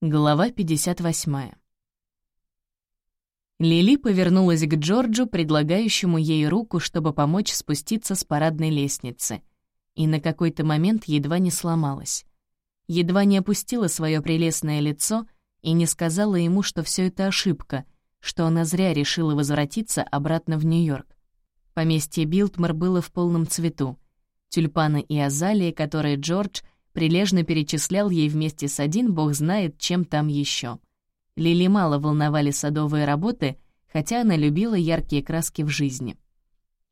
Глава 58. Лили повернулась к Джорджу, предлагающему ей руку, чтобы помочь спуститься с парадной лестницы, и на какой-то момент едва не сломалась. Едва не опустила свое прелестное лицо и не сказала ему, что все это ошибка, что она зря решила возвратиться обратно в Нью-Йорк. Поместье Билтмор было в полном цвету. Тюльпаны и азалии, которые Джордж — прилежно перечислял ей вместе с один бог знает, чем там еще. Лили мало волновали садовые работы, хотя она любила яркие краски в жизни.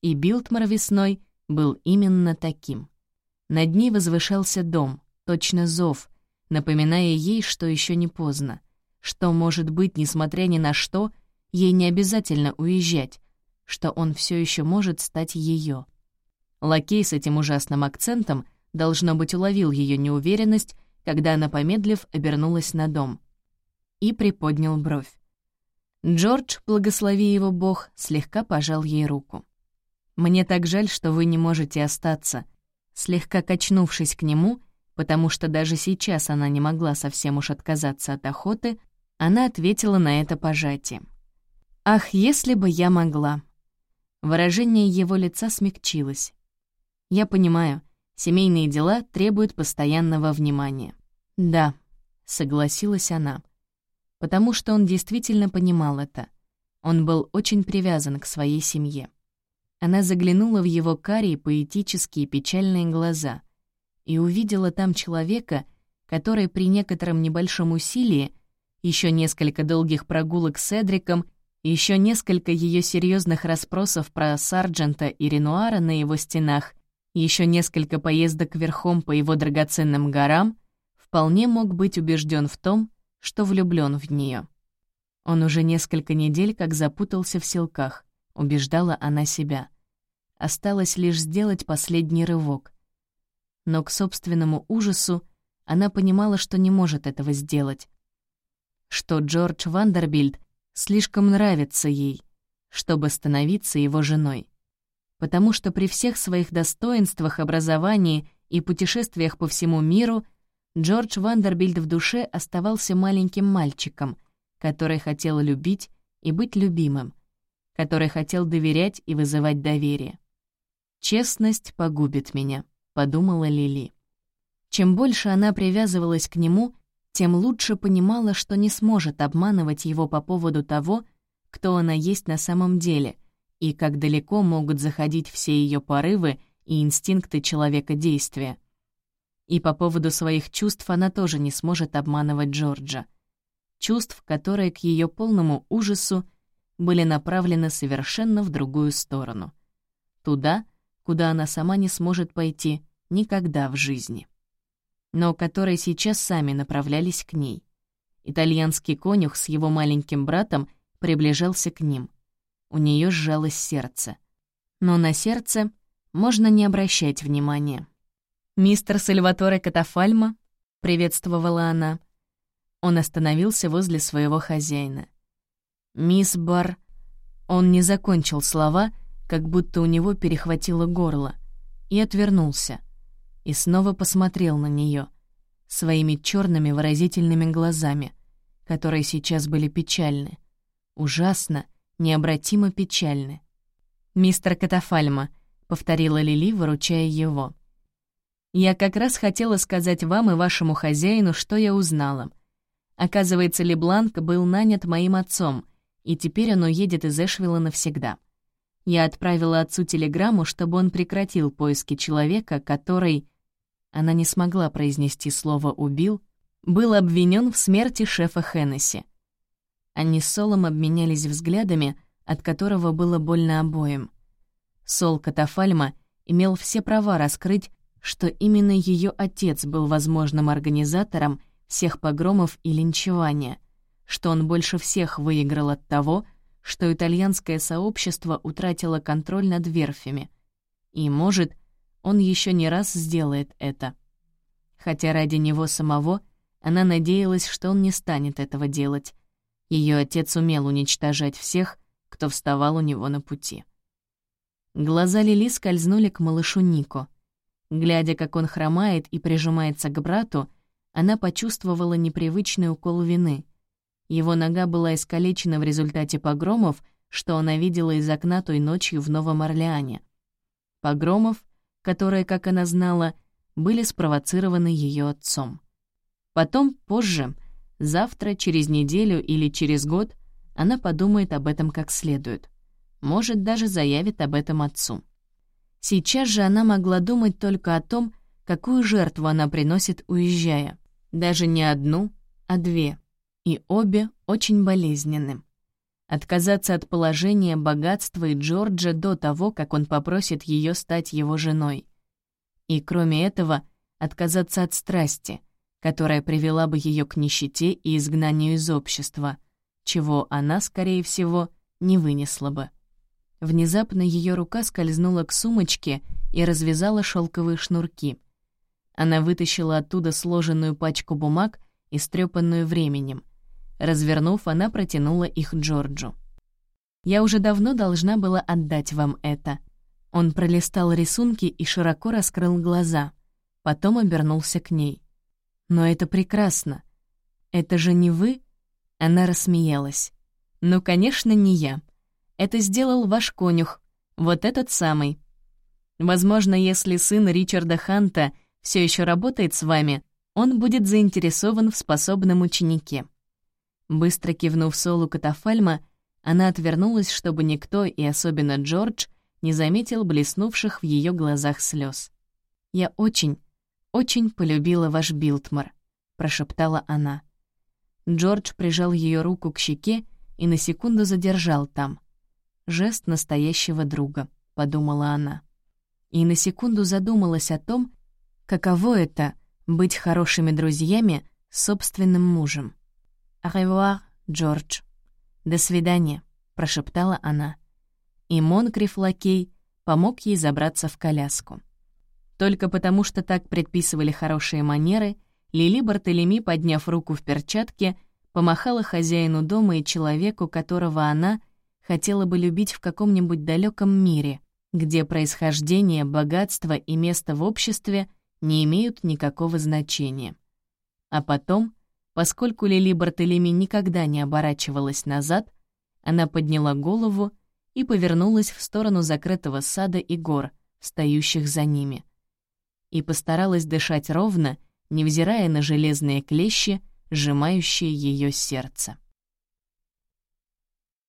И Билтмар весной был именно таким. Над ней возвышался дом, точно зов, напоминая ей, что еще не поздно, что, может быть, несмотря ни на что, ей не обязательно уезжать, что он все еще может стать ее. Лакей с этим ужасным акцентом — Должно быть, уловил ее неуверенность, когда она, помедлив, обернулась на дом. И приподнял бровь. Джордж, благослови его Бог, слегка пожал ей руку. «Мне так жаль, что вы не можете остаться», слегка качнувшись к нему, потому что даже сейчас она не могла совсем уж отказаться от охоты, она ответила на это пожатием. «Ах, если бы я могла!» Выражение его лица смягчилось. «Я понимаю, Семейные дела требуют постоянного внимания. «Да», — согласилась она. Потому что он действительно понимал это. Он был очень привязан к своей семье. Она заглянула в его карие поэтические печальные глаза и увидела там человека, который при некотором небольшом усилии, еще несколько долгих прогулок с Эдриком, еще несколько ее серьезных расспросов про Сарджента и Ренуара на его стенах еще несколько поездок верхом по его драгоценным горам, вполне мог быть убежден в том, что влюблен в нее. Он уже несколько недель как запутался в селках, убеждала она себя. Осталось лишь сделать последний рывок. Но к собственному ужасу она понимала, что не может этого сделать. Что Джордж Вандербильд слишком нравится ей, чтобы становиться его женой потому что при всех своих достоинствах, образовании и путешествиях по всему миру Джордж Вандербильд в душе оставался маленьким мальчиком, который хотел любить и быть любимым, который хотел доверять и вызывать доверие. «Честность погубит меня», — подумала Лили. Чем больше она привязывалась к нему, тем лучше понимала, что не сможет обманывать его по поводу того, кто она есть на самом деле — и как далеко могут заходить все ее порывы и инстинкты человека действия. И по поводу своих чувств она тоже не сможет обманывать Джорджа. Чувств, которые к ее полному ужасу были направлены совершенно в другую сторону. Туда, куда она сама не сможет пойти никогда в жизни. Но которые сейчас сами направлялись к ней. Итальянский конюх с его маленьким братом приближался к ним — у нее сжалось сердце. Но на сердце можно не обращать внимания. «Мистер Сальваторе Катафальма», — приветствовала она. Он остановился возле своего хозяина. «Мисс Бар...» Он не закончил слова, как будто у него перехватило горло, и отвернулся, и снова посмотрел на нее своими черными выразительными глазами, которые сейчас были печальны, ужасно необратимо печальны. «Мистер Катафальма», — повторила Лили, выручая его. «Я как раз хотела сказать вам и вашему хозяину, что я узнала. Оказывается, Лебланк был нанят моим отцом, и теперь он уедет из Эшвилла навсегда. Я отправила отцу телеграмму, чтобы он прекратил поиски человека, который...» Она не смогла произнести слово «убил», был обвинен в смерти шефа Хеннесси. Они с Солом обменялись взглядами, от которого было больно обоим. Сол Катафальма имел все права раскрыть, что именно ее отец был возможным организатором всех погромов и линчевания, что он больше всех выиграл от того, что итальянское сообщество утратило контроль над верфями. И, может, он еще не раз сделает это. Хотя ради него самого она надеялась, что он не станет этого делать, ее отец умел уничтожать всех, кто вставал у него на пути. Глаза Лили скользнули к малышу Нико. Глядя, как он хромает и прижимается к брату, она почувствовала непривычный укол вины. Его нога была искалечена в результате погромов, что она видела из окна той ночью в Новом Орлеане. Погромов, которые, как она знала, были спровоцированы ее отцом. Потом, позже, завтра, через неделю или через год, она подумает об этом как следует. Может, даже заявит об этом отцу. Сейчас же она могла думать только о том, какую жертву она приносит, уезжая. Даже не одну, а две. И обе очень болезненным. Отказаться от положения, богатства и Джорджа до того, как он попросит ее стать его женой. И кроме этого, отказаться от страсти, которая привела бы ее к нищете и изгнанию из общества, чего она, скорее всего, не вынесла бы. Внезапно ее рука скользнула к сумочке и развязала шелковые шнурки. Она вытащила оттуда сложенную пачку бумаг, истрепанную временем. Развернув, она протянула их Джорджу. «Я уже давно должна была отдать вам это». Он пролистал рисунки и широко раскрыл глаза. Потом обернулся к ней. «Но это прекрасно. Это же не вы?» Она рассмеялась. «Ну, конечно, не я. Это сделал ваш конюх, вот этот самый. Возможно, если сын Ричарда Ханта все еще работает с вами, он будет заинтересован в способном ученике». Быстро кивнув Солу Катафальма, она отвернулась, чтобы никто, и особенно Джордж, не заметил блеснувших в ее глазах слез. «Я очень, очень полюбила ваш Билтмар», — прошептала она. Джордж прижал ее руку к щеке и на секунду задержал там. «Жест настоящего друга», — подумала она. И на секунду задумалась о том, каково это — быть хорошими друзьями с собственным мужем. «Au Джордж». «До свидания», — прошептала она. И Монкриф Лакей помог ей забраться в коляску. Только потому, что так предписывали хорошие манеры, Лили Бартолеми, подняв руку в перчатке, помахала хозяину дома и человеку, которого она хотела бы любить в каком-нибудь далеком мире, где происхождение, богатство и место в обществе не имеют никакого значения. А потом, поскольку Лили Бартелеми никогда не оборачивалась назад, она подняла голову и повернулась в сторону закрытого сада и гор, стоящих за ними, и постаралась дышать ровно, невзирая на железные клещи, сжимающие ее сердце.